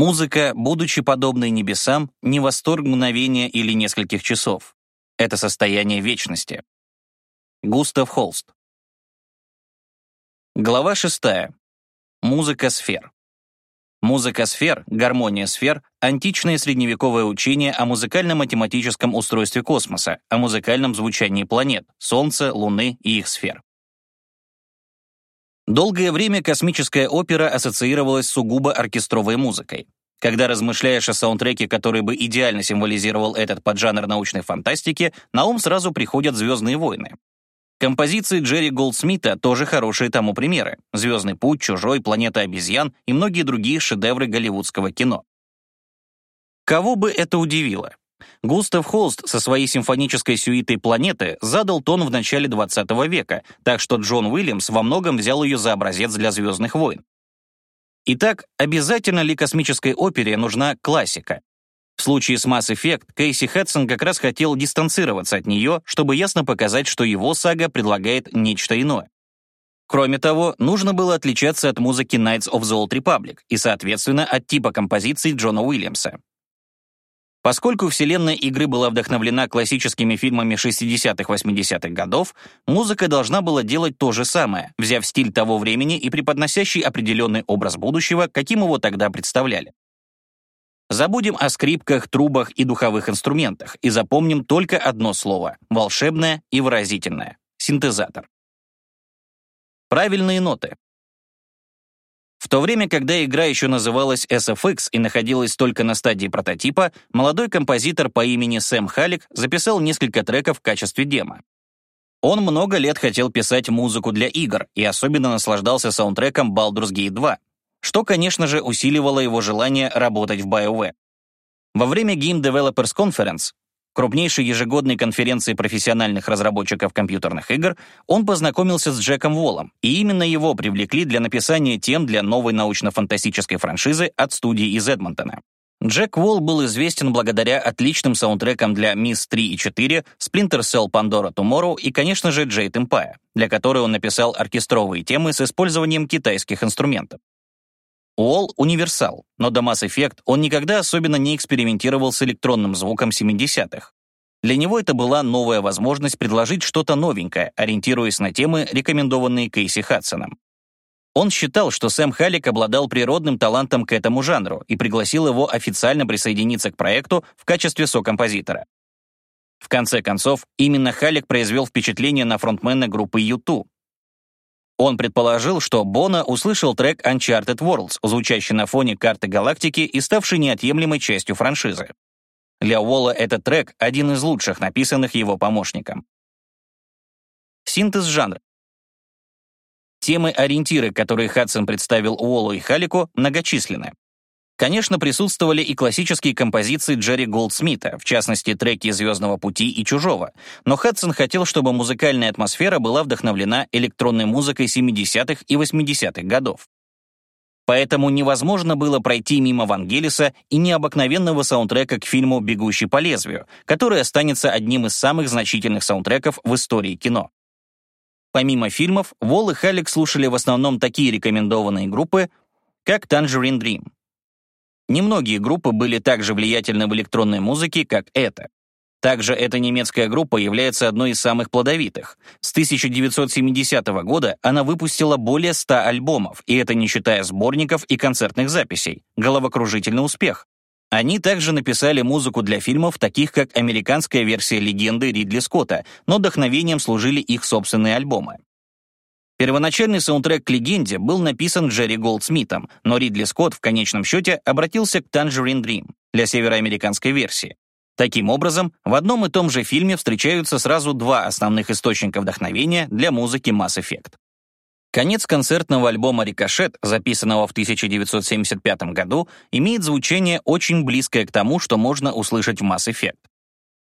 Музыка, будучи подобной небесам, не восторг мгновения или нескольких часов. Это состояние вечности. Густав Холст. Глава шестая. Музыка сфер. Музыка сфер, гармония сфер — античное средневековое учение о музыкально-математическом устройстве космоса, о музыкальном звучании планет, Солнца, Луны и их сфер. Долгое время космическая опера ассоциировалась сугубо оркестровой музыкой. Когда размышляешь о саундтреке, который бы идеально символизировал этот поджанр научной фантастики, на ум сразу приходят «Звездные войны». Композиции Джерри Голдсмита тоже хорошие тому примеры. «Звездный путь», «Чужой», «Планета обезьян» и многие другие шедевры голливудского кино. Кого бы это удивило? Густав Холст со своей симфонической сюитой «Планеты» задал тон в начале 20 века, так что Джон Уильямс во многом взял ее за образец для «Звездных войн». Итак, обязательно ли космической опере нужна классика? В случае с Mass Effect Кейси Хэтсон как раз хотел дистанцироваться от нее, чтобы ясно показать, что его сага предлагает нечто иное. Кроме того, нужно было отличаться от музыки Knights of the Old Republic и, соответственно, от типа композиций Джона Уильямса. Поскольку вселенная игры была вдохновлена классическими фильмами 60-80-х годов, музыка должна была делать то же самое, взяв стиль того времени и преподносящий определенный образ будущего, каким его тогда представляли. Забудем о скрипках, трубах и духовых инструментах и запомним только одно слово — волшебное и выразительное — синтезатор. Правильные ноты. В то время, когда игра еще называлась SFX и находилась только на стадии прототипа, молодой композитор по имени Сэм Халик записал несколько треков в качестве демо. Он много лет хотел писать музыку для игр и особенно наслаждался саундтреком Baldur's Gate 2, что, конечно же, усиливало его желание работать в BioWare. Во время Game Developers Conference крупнейшей ежегодной конференции профессиональных разработчиков компьютерных игр, он познакомился с Джеком Воллом, и именно его привлекли для написания тем для новой научно-фантастической франшизы от студии из Эдмонтона. Джек Уолл был известен благодаря отличным саундтрекам для Miss 3 и 4, Splinter Cell Pandora Tomorrow и, конечно же, Jade Empire, для которой он написал оркестровые темы с использованием китайских инструментов. Уолл — универсал, но до Mass Effect он никогда особенно не экспериментировал с электронным звуком 70-х. Для него это была новая возможность предложить что-то новенькое, ориентируясь на темы, рекомендованные Кейси Хадсоном. Он считал, что Сэм Халлик обладал природным талантом к этому жанру и пригласил его официально присоединиться к проекту в качестве сокомпозитора. В конце концов, именно Халлик произвел впечатление на фронтмена группы U2, он предположил, что Бона услышал трек Uncharted Worlds, звучащий на фоне карты галактики и ставший неотъемлемой частью франшизы. Для Уолла этот трек — один из лучших, написанных его помощником. Синтез жанра. Темы-ориентиры, которые Хадсон представил Уоллу и Халику, многочисленны. Конечно, присутствовали и классические композиции Джерри Голдсмита, в частности, треки «Звездного пути» и «Чужого», но Хадсон хотел, чтобы музыкальная атмосфера была вдохновлена электронной музыкой 70-х и 80-х годов. Поэтому невозможно было пройти мимо Вангелиса и необыкновенного саундтрека к фильму «Бегущий по лезвию», который останется одним из самых значительных саундтреков в истории кино. Помимо фильмов, Волл и Халик слушали в основном такие рекомендованные группы, как Tangerine Dream, Немногие группы были так же влиятельны в электронной музыке, как эта. Также эта немецкая группа является одной из самых плодовитых. С 1970 года она выпустила более 100 альбомов, и это не считая сборников и концертных записей. Головокружительный успех. Они также написали музыку для фильмов, таких как американская версия «Легенды» Ридли Скотта, но вдохновением служили их собственные альбомы. Первоначальный саундтрек к «Легенде» был написан Джерри Голдсмитом, но Ридли Скотт в конечном счете обратился к Tangerine Dream для североамериканской версии. Таким образом, в одном и том же фильме встречаются сразу два основных источника вдохновения для музыки Mass Effect. Конец концертного альбома «Рикошет», записанного в 1975 году, имеет звучание очень близкое к тому, что можно услышать в Mass Effect.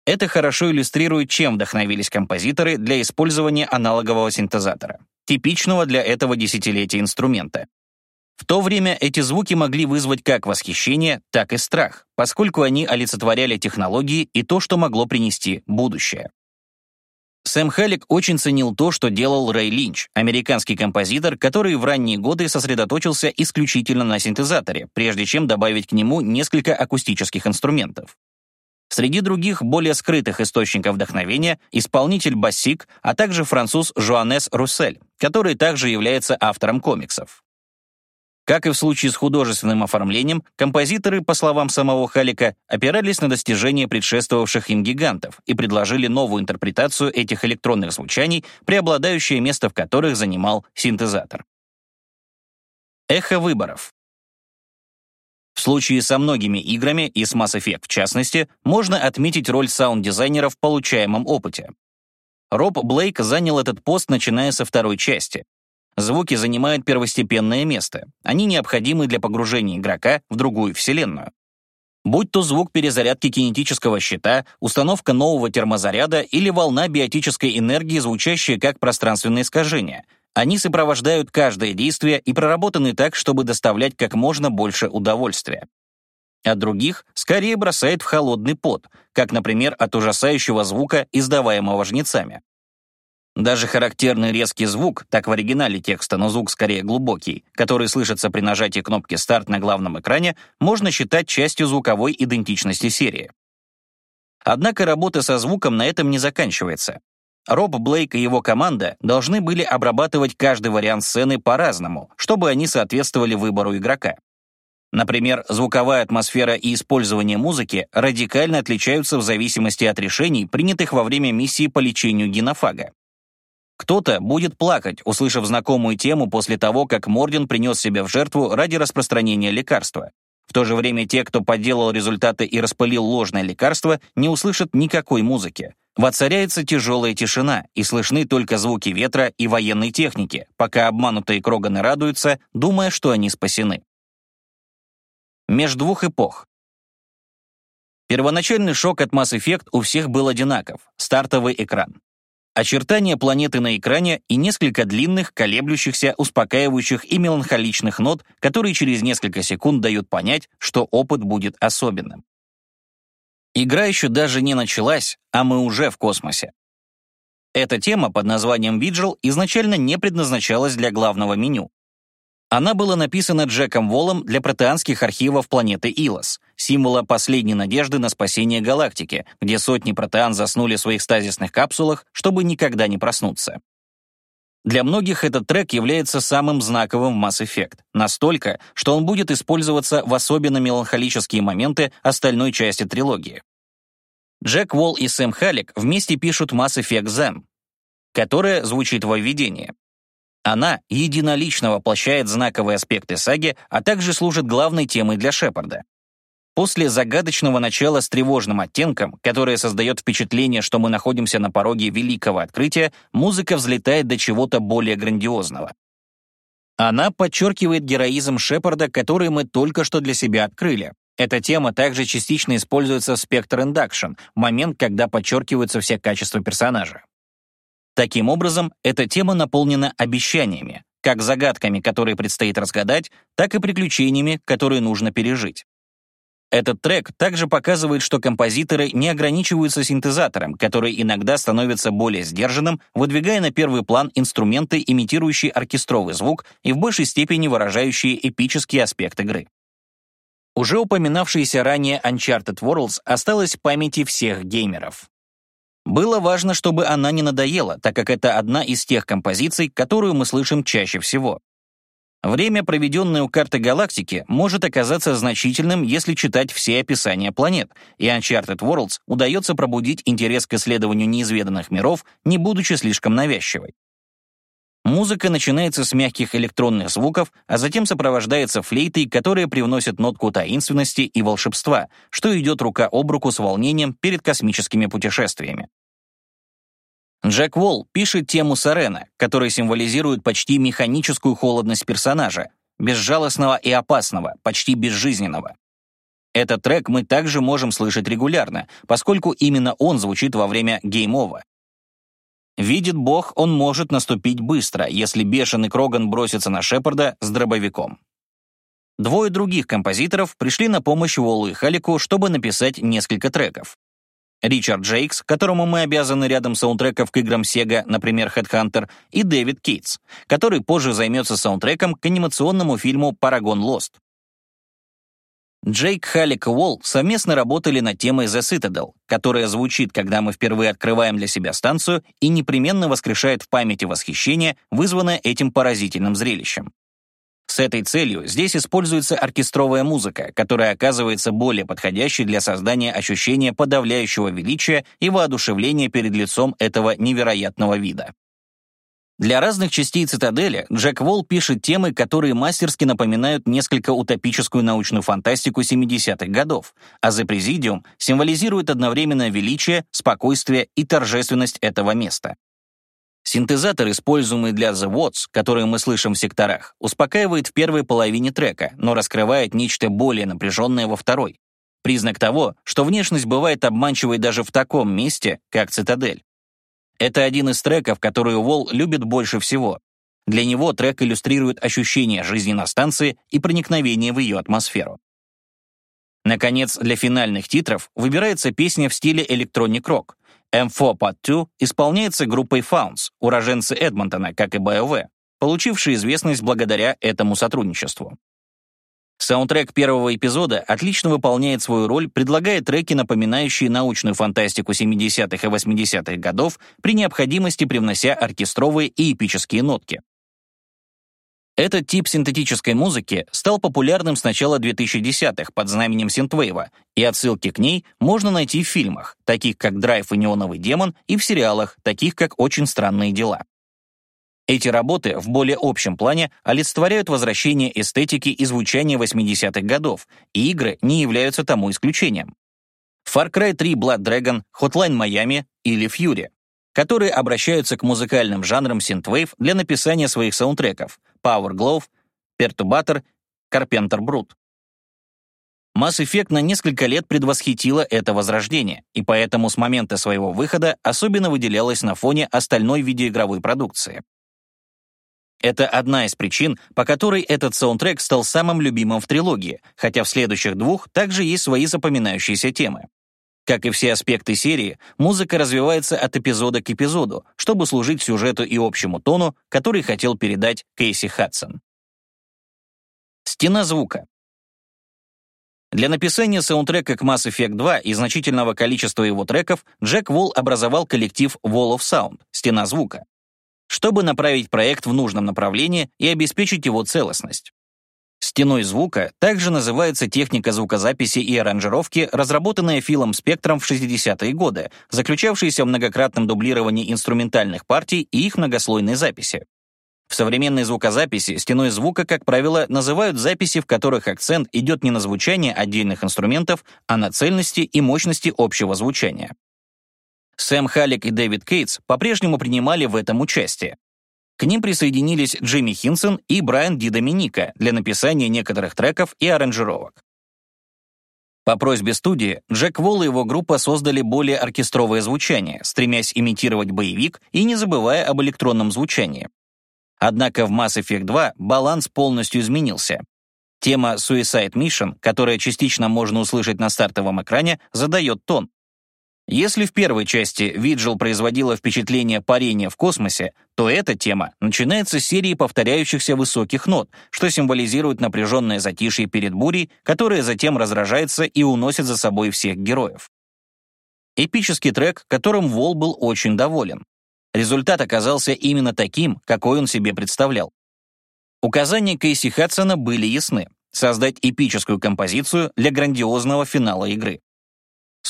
Это хорошо иллюстрирует, чем вдохновились композиторы для использования аналогового синтезатора типичного для этого десятилетия инструмента. В то время эти звуки могли вызвать как восхищение, так и страх, поскольку они олицетворяли технологии и то, что могло принести будущее. Сэм Халлик очень ценил то, что делал Рэй Линч, американский композитор, который в ранние годы сосредоточился исключительно на синтезаторе, прежде чем добавить к нему несколько акустических инструментов. Среди других более скрытых источников вдохновения исполнитель Бассик, а также француз Жуанес Руссель, который также является автором комиксов. Как и в случае с художественным оформлением, композиторы, по словам самого Халика, опирались на достижения предшествовавших им гигантов и предложили новую интерпретацию этих электронных звучаний, преобладающее место в которых занимал синтезатор. Эхо выборов. В случае со многими играми, и с Mass Effect в частности, можно отметить роль саунд-дизайнера в получаемом опыте. Роб Блейк занял этот пост, начиная со второй части. Звуки занимают первостепенное место. Они необходимы для погружения игрока в другую вселенную. Будь то звук перезарядки кинетического щита, установка нового термозаряда или волна биотической энергии, звучащая как пространственное искажение, они сопровождают каждое действие и проработаны так, чтобы доставлять как можно больше удовольствия. А других скорее бросает в холодный пот, как, например, от ужасающего звука, издаваемого жнецами. Даже характерный резкий звук, так в оригинале текста, но звук скорее глубокий, который слышится при нажатии кнопки «Старт» на главном экране, можно считать частью звуковой идентичности серии. Однако работа со звуком на этом не заканчивается. Роб Блейк и его команда должны были обрабатывать каждый вариант сцены по-разному, чтобы они соответствовали выбору игрока. Например, звуковая атмосфера и использование музыки радикально отличаются в зависимости от решений, принятых во время миссии по лечению генофага. Кто-то будет плакать, услышав знакомую тему после того, как Морден принес себя в жертву ради распространения лекарства. В то же время те, кто подделал результаты и распылил ложное лекарство, не услышат никакой музыки. Воцаряется тяжелая тишина, и слышны только звуки ветра и военной техники, пока обманутые Кроганы радуются, думая, что они спасены. Меж двух эпох. Первоначальный шок от Mass Effect у всех был одинаков — стартовый экран. Очертания планеты на экране и несколько длинных, колеблющихся, успокаивающих и меланхоличных нот, которые через несколько секунд дают понять, что опыт будет особенным. Игра еще даже не началась, а мы уже в космосе. Эта тема под названием Vigil изначально не предназначалась для главного меню. Она была написана Джеком Воллом для протеанских архивов планеты Илос, символа последней надежды на спасение галактики, где сотни протеан заснули в своих стазисных капсулах, чтобы никогда не проснуться. Для многих этот трек является самым знаковым в Mass Effect, настолько, что он будет использоваться в особенно меланхолические моменты остальной части трилогии. Джек Уолл и Сэм Халлик вместе пишут Mass Effect Zem, которая звучит во введении. Она единолично воплощает знаковые аспекты саги, а также служит главной темой для Шепарда. После загадочного начала с тревожным оттенком, которое создает впечатление, что мы находимся на пороге великого открытия, музыка взлетает до чего-то более грандиозного. Она подчеркивает героизм Шепарда, который мы только что для себя открыли. Эта тема также частично используется в Spectre Induction, момент, когда подчеркиваются все качества персонажа. Таким образом, эта тема наполнена обещаниями, как загадками, которые предстоит разгадать, так и приключениями, которые нужно пережить. Этот трек также показывает, что композиторы не ограничиваются синтезатором, который иногда становится более сдержанным, выдвигая на первый план инструменты, имитирующие оркестровый звук и в большей степени выражающие эпический аспект игры. Уже упоминавшаяся ранее Uncharted Worlds осталась в памяти всех геймеров. Было важно, чтобы она не надоела, так как это одна из тех композиций, которую мы слышим чаще всего. Время, проведенное у карты галактики, может оказаться значительным, если читать все описания планет, и Uncharted Worlds удается пробудить интерес к исследованию неизведанных миров, не будучи слишком навязчивой. Музыка начинается с мягких электронных звуков, а затем сопровождается флейтой, которая привносит нотку таинственности и волшебства, что идет рука об руку с волнением перед космическими путешествиями. Джек Уолл пишет тему Сарена, которая символизирует почти механическую холодность персонажа, безжалостного и опасного, почти безжизненного. Этот трек мы также можем слышать регулярно, поскольку именно он звучит во время гейм-ова. Видит Бог, он может наступить быстро, если бешеный Кроган бросится на Шепарда с дробовиком. Двое других композиторов пришли на помощь Уоллу и Халику, чтобы написать несколько треков. Ричард Джейкс, которому мы обязаны рядом саундтреков к играм Sega, например, Headhunter, и Дэвид Кейтс, который позже займется саундтреком к анимационному фильму «Парагон Лост». Джейк, Халик и Уолл совместно работали над темой The Citadel, которая звучит, когда мы впервые открываем для себя станцию и непременно воскрешает в памяти восхищение, вызванное этим поразительным зрелищем. С этой целью здесь используется оркестровая музыка, которая оказывается более подходящей для создания ощущения подавляющего величия и воодушевления перед лицом этого невероятного вида. Для разных частей цитадели Джек Волл пишет темы, которые мастерски напоминают несколько утопическую научную фантастику 70-х годов, а The Presidium символизирует одновременно величие, спокойствие и торжественность этого места. Синтезатор, используемый для The Watts, который мы слышим в секторах, успокаивает в первой половине трека, но раскрывает нечто более напряженное во второй. Признак того, что внешность бывает обманчивой даже в таком месте, как цитадель. Это один из треков, которые Уолл любит больше всего. Для него трек иллюстрирует ощущение жизни на станции и проникновение в ее атмосферу. Наконец, для финальных титров выбирается песня в стиле электроник рок. M4 Part 2 исполняется группой Founds, уроженцы Эдмонтона, как и BioWare, получившие известность благодаря этому сотрудничеству. Саундтрек первого эпизода отлично выполняет свою роль, предлагая треки, напоминающие научную фантастику 70-х и 80-х годов, при необходимости привнося оркестровые и эпические нотки. Этот тип синтетической музыки стал популярным с начала 2010-х под знаменем синтвейва, и отсылки к ней можно найти в фильмах, таких как «Драйв» и «Неоновый демон», и в сериалах, таких как «Очень странные дела». Эти работы в более общем плане олицетворяют возвращение эстетики и звучания 80-х годов, и игры не являются тому исключением. Far Cry 3 Blood Dragon, Hotline Miami или Fury, которые обращаются к музыкальным жанрам synthwave для написания своих саундтреков Power Glove, Perturbator, Carpenter Brut. Mass Effect на несколько лет предвосхитила это возрождение, и поэтому с момента своего выхода особенно выделялась на фоне остальной видеоигровой продукции. Это одна из причин, по которой этот саундтрек стал самым любимым в трилогии, хотя в следующих двух также есть свои запоминающиеся темы. Как и все аспекты серии, музыка развивается от эпизода к эпизоду, чтобы служить сюжету и общему тону, который хотел передать Кейси Хадсон. Стена звука. Для написания саундтрека к Mass Effect 2 и значительного количества его треков Джек Волл образовал коллектив Wall of Sound — «Стена звука», чтобы направить проект в нужном направлении и обеспечить его целостность. Стеной звука также называется техника звукозаписи и аранжировки, разработанная Филом Спектром в 60-е годы, заключавшаяся в многократном дублировании инструментальных партий и их многослойной записи. В современной звукозаписи стеной звука, как правило, называют записи, в которых акцент идет не на звучание отдельных инструментов, а на цельности и мощности общего звучания. Сэм Халлик и Дэвид Кейтс по-прежнему принимали в этом участие. К ним присоединились Джимми Хинсон и Брайан Ди Доминика для написания некоторых треков и аранжировок. По просьбе студии, Джек Волл и его группа создали более оркестровое звучание, стремясь имитировать боевик и не забывая об электронном звучании. Однако в Mass Effect 2 баланс полностью изменился. Тема Suicide Mission, которая частично можно услышать на стартовом экране, задает тон. Если в первой части Виджил производила впечатление парения в космосе, то эта тема начинается с серии повторяющихся высоких нот, что символизирует напряженное затишье перед бурей, которое затем разражается и уносит за собой всех героев. Эпический трек, которым Вол был очень доволен. Результат оказался именно таким, какой он себе представлял. Указания Кейси Хадсона были ясны — создать эпическую композицию для грандиозного финала игры.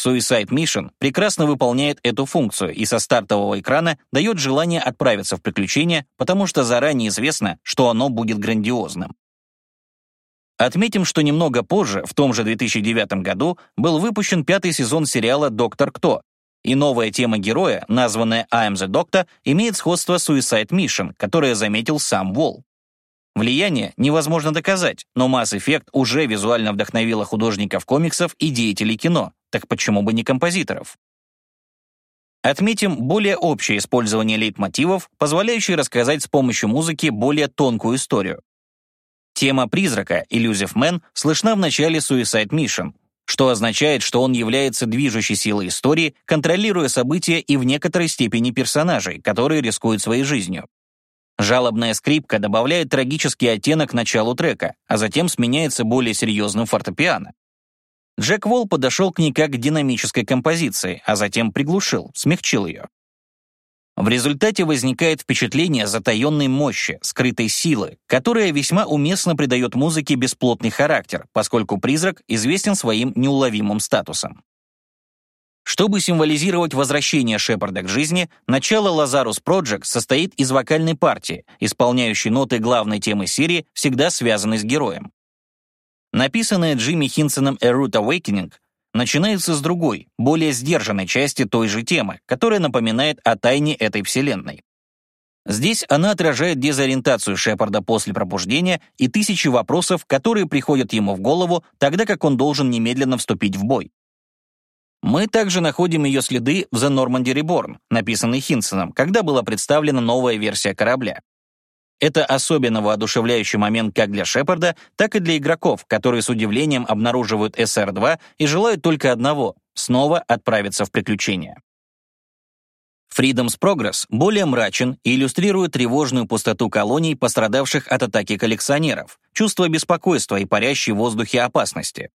Suicide Mission прекрасно выполняет эту функцию и со стартового экрана дает желание отправиться в приключение, потому что заранее известно, что оно будет грандиозным. Отметим, что немного позже, в том же 2009 году, был выпущен пятый сезон сериала «Доктор Кто», и новая тема героя, названная «I am the Doctor», имеет сходство с Suicide Mission, которое заметил сам Волл. Влияние невозможно доказать, но Effect уже визуально вдохновила художников комиксов и деятелей кино, так почему бы не композиторов? Отметим более общее использование лейтмотивов, позволяющее рассказать с помощью музыки более тонкую историю. Тема призрака Illusive Man слышна в начале Suicide Mission, что означает, что он является движущей силой истории, контролируя события и в некоторой степени персонажей, которые рискуют своей жизнью. Жалобная скрипка добавляет трагический оттенок началу трека, а затем сменяется более серьезным фортепиано. Джек Волл подошел к ней как к динамической композиции, а затем приглушил, смягчил ее. В результате возникает впечатление затаенной мощи, скрытой силы, которая весьма уместно придает музыке бесплотный характер, поскольку призрак известен своим неуловимым статусом. Чтобы символизировать возвращение Шепарда к жизни, начало Lazarus Project состоит из вокальной партии, исполняющей ноты главной темы серии, всегда связанной с героем. Написанная Джимми Хинсоном «A Root Awakening» начинается с другой, более сдержанной части той же темы, которая напоминает о тайне этой вселенной. Здесь она отражает дезориентацию Шепарда после пробуждения и тысячи вопросов, которые приходят ему в голову, тогда как он должен немедленно вступить в бой. Мы также находим ее следы в The Normandy Reborn, написанной Хинсоном, когда была представлена новая версия корабля. Это особенно воодушевляющий момент как для Шепарда, так и для игроков, которые с удивлением обнаруживают SR-2 и желают только одного — снова отправиться в приключения. Freedom's Progress более мрачен и иллюстрирует тревожную пустоту колоний, пострадавших от атаки коллекционеров, чувство беспокойства и парящей в воздухе опасности.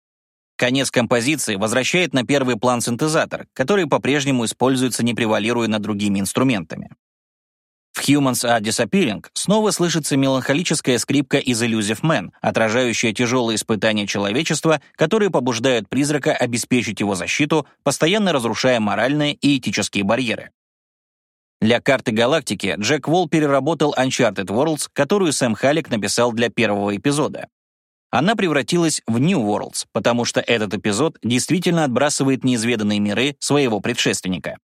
Конец композиции возвращает на первый план синтезатор, который по-прежнему используется, не превалируя над другими инструментами. В Humans Are Disappearing снова слышится меланхолическая скрипка из Illusive Man, отражающая тяжелые испытания человечества, которые побуждают призрака обеспечить его защиту, постоянно разрушая моральные и этические барьеры. Для карты галактики Джек Волл переработал Uncharted Worlds, которую Сэм Халлик написал для первого эпизода. Она превратилась в New Worlds, потому что этот эпизод действительно отбрасывает неизведанные миры своего предшественника.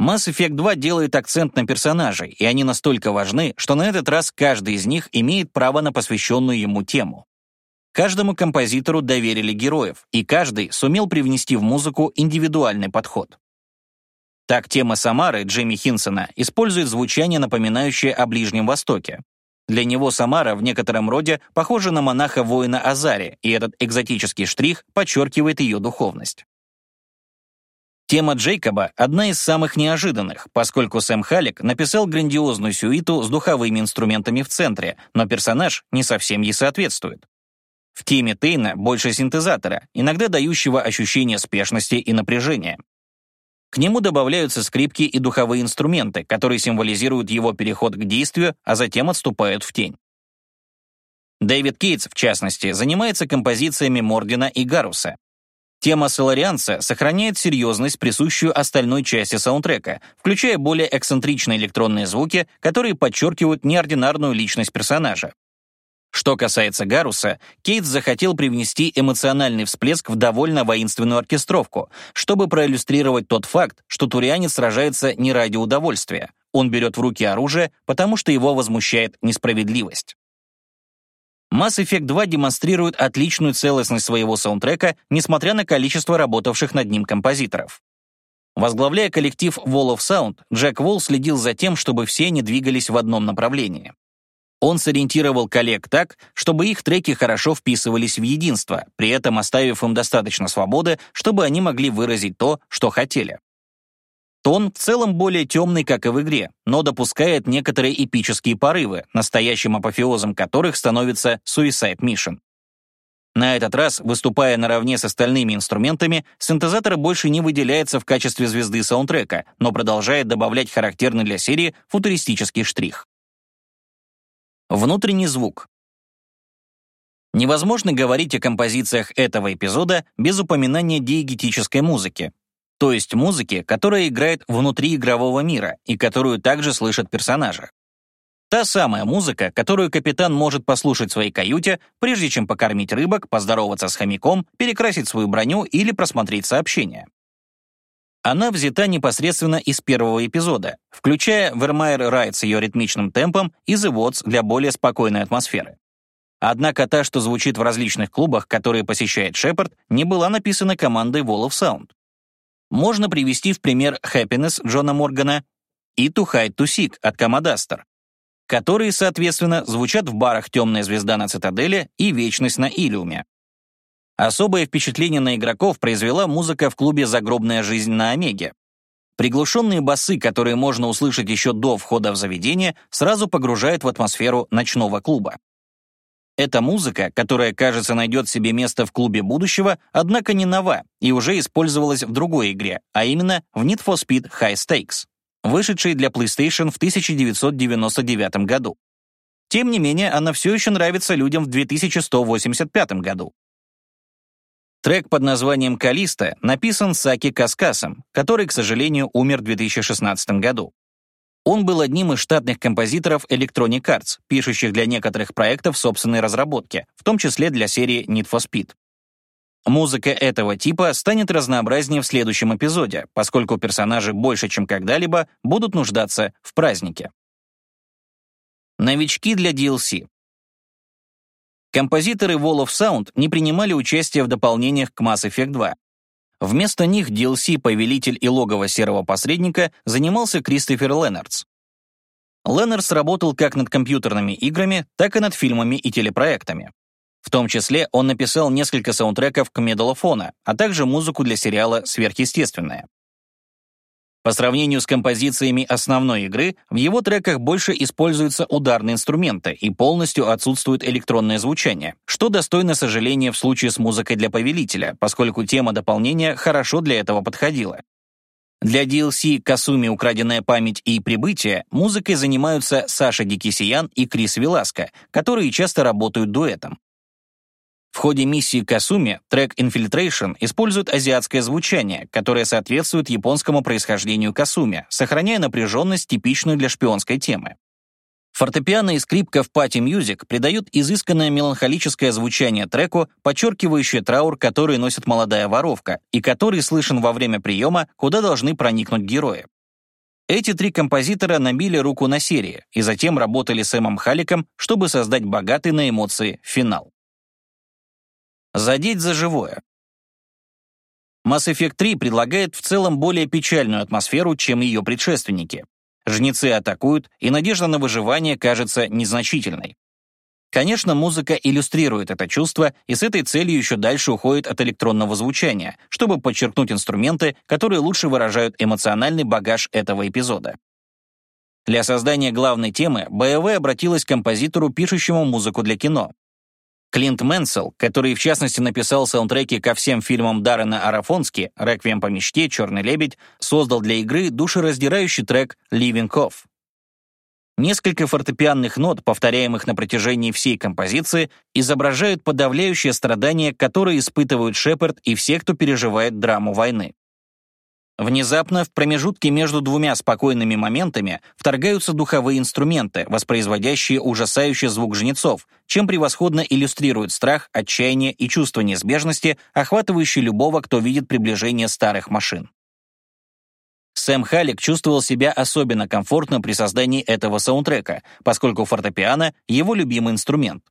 Mass Effect 2 делает акцент на персонажей, и они настолько важны, что на этот раз каждый из них имеет право на посвященную ему тему. Каждому композитору доверили героев, и каждый сумел привнести в музыку индивидуальный подход. Так тема Самары Джимми Хинсона использует звучание, напоминающее о Ближнем Востоке, для него Самара в некотором роде похожа на монаха-воина Азари, и этот экзотический штрих подчеркивает ее духовность. Тема Джейкоба — одна из самых неожиданных, поскольку Сэм Халлик написал грандиозную сюиту с духовыми инструментами в центре, но персонаж не совсем ей соответствует. В теме Тейна больше синтезатора, иногда дающего ощущение спешности и напряжения. К нему добавляются скрипки и духовые инструменты, которые символизируют его переход к действию, а затем отступают в тень. Дэвид Кейтс, в частности, занимается композициями Мордина и Гаруса. Тема Соларианца сохраняет серьезность, присущую остальной части саундтрека, включая более эксцентричные электронные звуки, которые подчеркивают неординарную личность персонажа. Что касается Гаруса, Кейт захотел привнести эмоциональный всплеск в довольно воинственную оркестровку, чтобы проиллюстрировать тот факт, что турианец сражается не ради удовольствия. Он берет в руки оружие, потому что его возмущает несправедливость. Mass Effect 2 демонстрирует отличную целостность своего саундтрека, несмотря на количество работавших над ним композиторов. Возглавляя коллектив Wall of Sound, Джек Волл следил за тем, чтобы все они двигались в одном направлении. Он сориентировал коллег так, чтобы их треки хорошо вписывались в единство, при этом оставив им достаточно свободы, чтобы они могли выразить то, что хотели. Тон в целом более темный, как и в игре, но допускает некоторые эпические порывы, настоящим апофеозом которых становится Suicide Mission. На этот раз, выступая наравне с остальными инструментами, синтезатор больше не выделяется в качестве звезды саундтрека, но продолжает добавлять характерный для серии футуристический штрих. Внутренний звук. Невозможно говорить о композициях этого эпизода без упоминания диегетической музыки, то есть музыки, которая играет внутри игрового мира и которую также слышат персонажи. Та самая музыка, которую капитан может послушать в своей каюте, прежде чем покормить рыбок, поздороваться с хомяком, перекрасить свою броню или просмотреть сообщения. Она взята непосредственно из первого эпизода, включая Vermeer Ride с ее ритмичным темпом и The Watts для более спокойной атмосферы. Однако та, что звучит в различных клубах, которые посещает Шепард, не была написана командой Wall of Sound. Можно привести в пример Happiness Джона Моргана и To Hide to Seek от Commodastor, которые, соответственно, звучат в барах «Темная звезда» на Цитадели и «Вечность» на Илиуме. Особое впечатление на игроков произвела музыка в клубе «Загробная жизнь» на Омеге. Приглушенные басы, которые можно услышать еще до входа в заведение, сразу погружают в атмосферу ночного клуба. Эта музыка, которая, кажется, найдет себе место в клубе будущего, однако не нова и уже использовалась в другой игре, а именно в Need for Speed High Stakes, вышедшей для PlayStation в 1999 году. Тем не менее, она все еще нравится людям в 2185 году. Трек под названием «Калиста» написан Саки Каскасом, который, к сожалению, умер в 2016 году. Он был одним из штатных композиторов Electronic Arts, пишущих для некоторых проектов собственной разработки, в том числе для серии Need for Speed. Музыка этого типа станет разнообразнее в следующем эпизоде, поскольку персонажи больше, чем когда-либо, будут нуждаться в празднике. Новички для DLC. Композиторы Wall of Sound не принимали участие в дополнениях к Mass Effect 2. Вместо них DLC «Повелитель и логово серого посредника» занимался Кристофер Леннардс. Леннардс работал как над компьютерными играми, так и над фильмами и телепроектами. В том числе он написал несколько саундтреков к Honor, а также музыку для сериала «Сверхъестественное». По сравнению с композициями основной игры, в его треках больше используются ударные инструменты и полностью отсутствует электронное звучание, что достойно сожаления в случае с музыкой для Повелителя, поскольку тема дополнения хорошо для этого подходила. Для DLC «Касуми. Украденная память и прибытие» музыкой занимаются Саша Дикисиян и Крис Веласко, которые часто работают дуэтом. В ходе миссии Касуми трек Infiltration использует азиатское звучание, которое соответствует японскому происхождению Касуми, сохраняя напряженность, типичную для шпионской темы. Фортепиано и скрипка в Party Music придают изысканное меланхолическое звучание треку, подчеркивающее траур, который носит молодая воровка, и который слышен во время приема, куда должны проникнуть герои. Эти три композитора набили руку на серии и затем работали с Эмом Халиком, чтобы создать богатый на эмоции финал. Задеть за живое. Mass Effect 3 предлагает в целом более печальную атмосферу, чем ее предшественники. Жнецы атакуют, и надежда на выживание кажется незначительной. Конечно, музыка иллюстрирует это чувство и с этой целью еще дальше уходит от электронного звучания, чтобы подчеркнуть инструменты, которые лучше выражают эмоциональный багаж этого эпизода. Для создания главной темы БВ обратилась к композитору, пишущему музыку для кино. Клинт Мэнсел, который в частности написал саундтреки ко всем фильмам Даррена Арафонски «Реквием по мечте», «Черный лебедь», создал для игры душераздирающий трек «Living Off». Несколько фортепианных нот, повторяемых на протяжении всей композиции, изображают подавляющее страдание, которое испытывают Шепард и все, кто переживает драму войны. Внезапно в промежутке между двумя спокойными моментами вторгаются духовые инструменты, воспроизводящие ужасающий звук жнецов, чем превосходно иллюстрируют страх, отчаяние и чувство неизбежности, охватывающие любого, кто видит приближение старых машин. Сэм Халик чувствовал себя особенно комфортно при создании этого саундтрека, поскольку фортепиано — его любимый инструмент.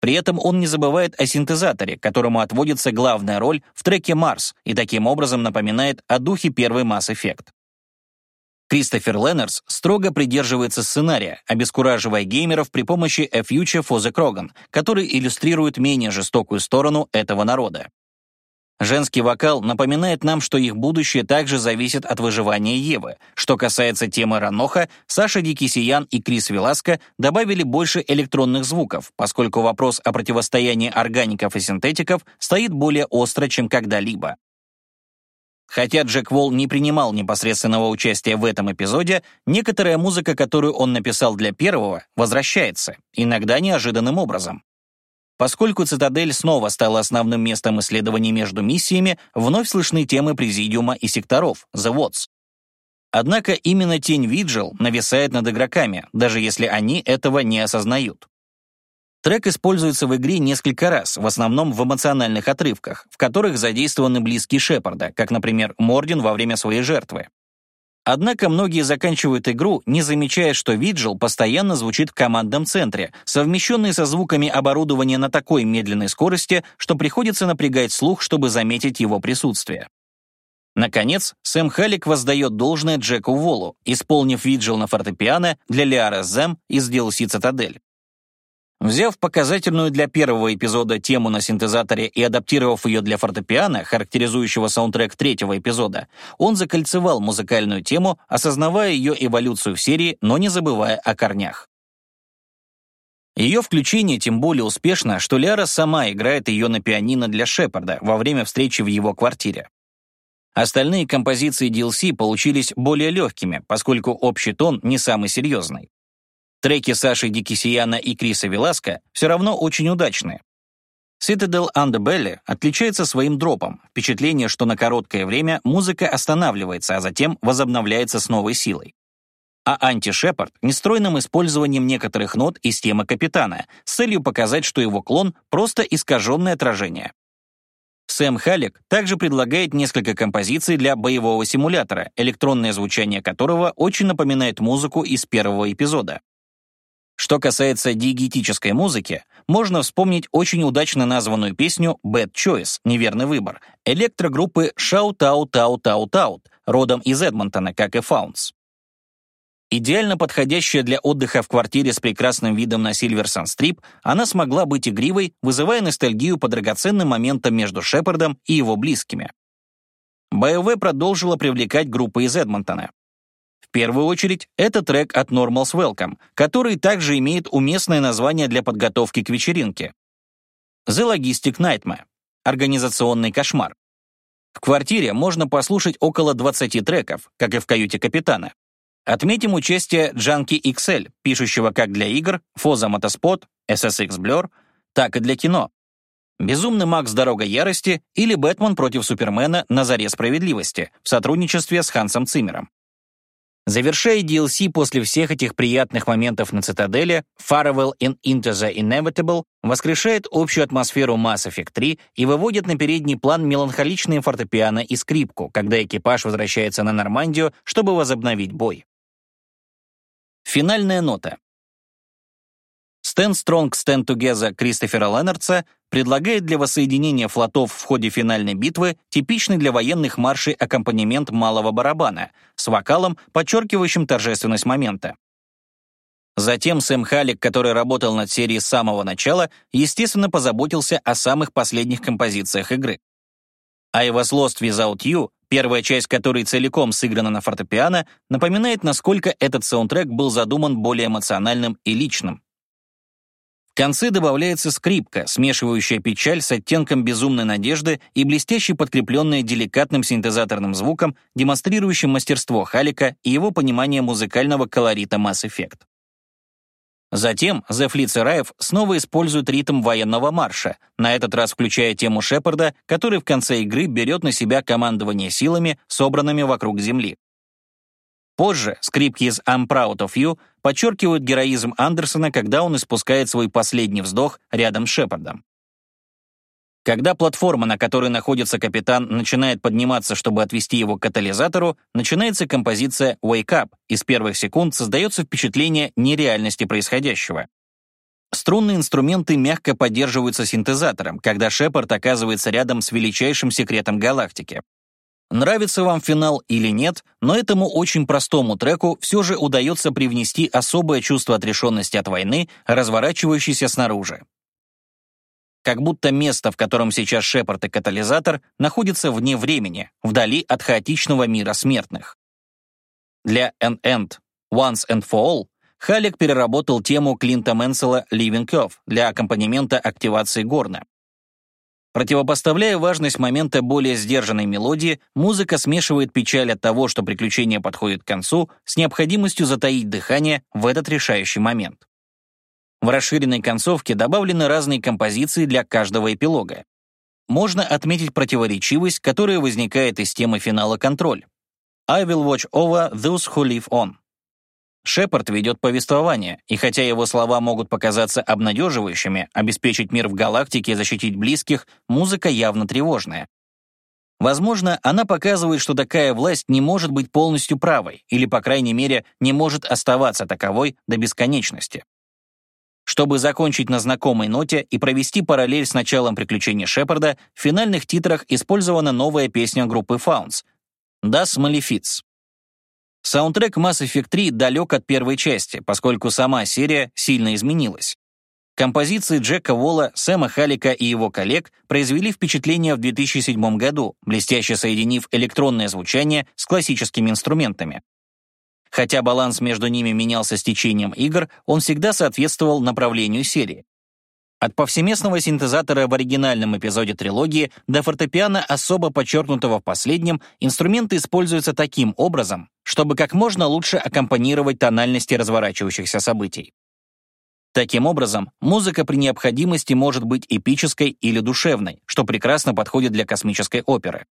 При этом он не забывает о синтезаторе, которому отводится главная роль в треке «Марс» и таким образом напоминает о духе первой Mass Effect. Кристофер Леннерс строго придерживается сценария, обескураживая геймеров при помощи A Future for the Krogan, который иллюстрирует менее жестокую сторону этого народа. Женский вокал напоминает нам, что их будущее также зависит от выживания Евы. Что касается темы Раноха, Саша Дикисиян и Крис Веласко добавили больше электронных звуков, поскольку вопрос о противостоянии органиков и синтетиков стоит более остро, чем когда-либо. Хотя Джек Волл не принимал непосредственного участия в этом эпизоде, некоторая музыка, которую он написал для первого, возвращается, иногда неожиданным образом. Поскольку «Цитадель» снова стала основным местом исследований между миссиями, вновь слышны темы Президиума и секторов, The Watts. Однако именно тень Виджел нависает над игроками, даже если они этого не осознают. Трек используется в игре несколько раз, в основном в эмоциональных отрывках, в которых задействованы близкие Шепарда, как, например, Мордин во время своей жертвы. Однако многие заканчивают игру, не замечая, что Виджил постоянно звучит в командном центре, совмещенный со звуками оборудования на такой медленной скорости, что приходится напрягать слух, чтобы заметить его присутствие. Наконец, Сэм Халик воздает должное Джеку Волу, исполнив Виджил на фортепиано для Лиара Зэм из DLC «Цитадель». Взяв показательную для первого эпизода тему на синтезаторе и адаптировав ее для фортепиано, характеризующего саундтрек третьего эпизода, он закольцевал музыкальную тему, осознавая ее эволюцию в серии, но не забывая о корнях. Ее включение тем более успешно, что Ляра сама играет ее на пианино для Шепарда во время встречи в его квартире. Остальные композиции DLC получились более легкими, поскольку общий тон не самый серьезный. Треки Саши Дикисияна и Криса Веласка все равно очень удачные. Citadel Underbelly отличается своим дропом, впечатление, что на короткое время музыка останавливается, а затем возобновляется с новой силой. А Анти-Шепард — нестройным использованием некоторых нот из темы Капитана с целью показать, что его клон — просто искаженное отражение. Сэм Халик также предлагает несколько композиций для боевого симулятора, электронное звучание которого очень напоминает музыку из первого эпизода. Что касается диегетической музыки, можно вспомнить очень удачно названную песню «Bad Choice» — «Неверный выбор» электрогруппы Shout Out Out Out Out, родом из Эдмонтона, как и Фаунс. Идеально подходящая для отдыха в квартире с прекрасным видом на Сильверсон Стрип, она смогла быть игривой, вызывая ностальгию по драгоценным моментам между Шепардом и его близкими. БВ продолжила привлекать группы из Эдмонтона. Первую очередь, это трек от Normals Welcome, который также имеет уместное название для подготовки к вечеринке. The Logistic Nightmare — организационный кошмар. В квартире можно послушать около 20 треков, как и в каюте капитана. Отметим участие Junkie XL, пишущего как для игр, Forza Motorsport, SSX Blur, так и для кино. «Безумный Макс. Дорога ярости» или «Бэтмен против Супермена. На заре справедливости» в сотрудничестве с Хансом Циммером. Завершая DLC после всех этих приятных моментов на Цитаделе, Farewell in Into the Inevitable воскрешает общую атмосферу Mass Effect 3 и выводит на передний план меланхоличные фортепиано и скрипку, когда экипаж возвращается на Нормандию, чтобы возобновить бой. Финальная нота. Stand Strong Stand Together Кристофера Леннардса предлагает для воссоединения флотов в ходе финальной битвы типичный для военных маршей аккомпанемент малого барабана с вокалом, подчеркивающим торжественность момента. Затем Сэм Халик, который работал над серией с самого начала, естественно, позаботился о самых последних композициях игры. I Was Lost Without You первая часть которой целиком сыграна на фортепиано, напоминает, насколько этот саундтрек был задуман более эмоциональным и личным. Конце добавляется скрипка, смешивающая печаль с оттенком безумной надежды и блестяще подкрепленная деликатным синтезаторным звуком, демонстрирующим мастерство Халика и его понимание музыкального колорита Mass Effect. Затем The Флицераев снова использует ритм военного марша, на этот раз включая тему Шепарда, который в конце игры берет на себя командование силами, собранными вокруг Земли. Позже скрипки из I'm Proud of You подчеркивают героизм Андерсона, когда он испускает свой последний вздох рядом с Шепардом. Когда платформа, на которой находится капитан, начинает подниматься, чтобы отвести его к катализатору, начинается композиция «Wake Up», и с первых секунд создается впечатление нереальности происходящего. Струнные инструменты мягко поддерживаются синтезатором, когда Шепард оказывается рядом с величайшим секретом галактики. Нравится вам финал или нет, но этому очень простому треку все же удается привнести особое чувство отрешенности от войны, разворачивающейся снаружи как будто место, в котором сейчас Шепард и катализатор, находится вне времени, вдали от хаотичного мира смертных. Для An End, Once and For All Халек переработал тему Клинта Менсела «Living Curve» для аккомпанемента активации горна. Противопоставляя важность момента более сдержанной мелодии, музыка смешивает печаль от того, что приключение подходит к концу, с необходимостью затаить дыхание в этот решающий момент. В расширенной концовке добавлены разные композиции для каждого эпилога. Можно отметить противоречивость, которая возникает из темы финала «Контроль». I will watch over those who live on. Шепард ведет повествование, и хотя его слова могут показаться обнадеживающими, обеспечить мир в галактике и защитить близких, музыка явно тревожная. Возможно, она показывает, что такая власть не может быть полностью правой, или, по крайней мере, не может оставаться таковой до бесконечности. Чтобы закончить на знакомой ноте и провести параллель с началом приключений Шепарда, в финальных титрах использована новая песня группы Founds «Das Malefiz». Саундтрек Mass Effect 3 далек от первой части, поскольку сама серия сильно изменилась. Композиции Джека Волла, Сэма Халика и его коллег произвели впечатление в 2007 году, блестяще соединив электронное звучание с классическими инструментами. Хотя баланс между ними менялся с течением игр, он всегда соответствовал направлению серии. От повсеместного синтезатора в оригинальном эпизоде трилогии до фортепиано, особо подчеркнутого в последнем, инструменты используются таким образом, чтобы как можно лучше аккомпанировать тональности разворачивающихся событий. Таким образом, музыка при необходимости может быть эпической или душевной, что прекрасно подходит для космической оперы.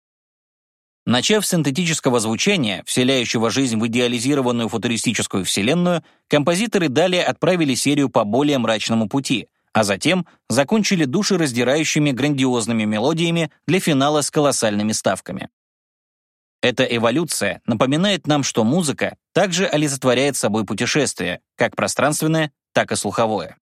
Начав с синтетического звучания, вселяющего жизнь в идеализированную футуристическую вселенную, композиторы далее отправили серию по более мрачному пути, а затем закончили душераздирающими грандиозными мелодиями для финала с колоссальными ставками. Эта эволюция напоминает нам, что музыка также олицетворяет собой путешествие, как пространственное, так и слуховое.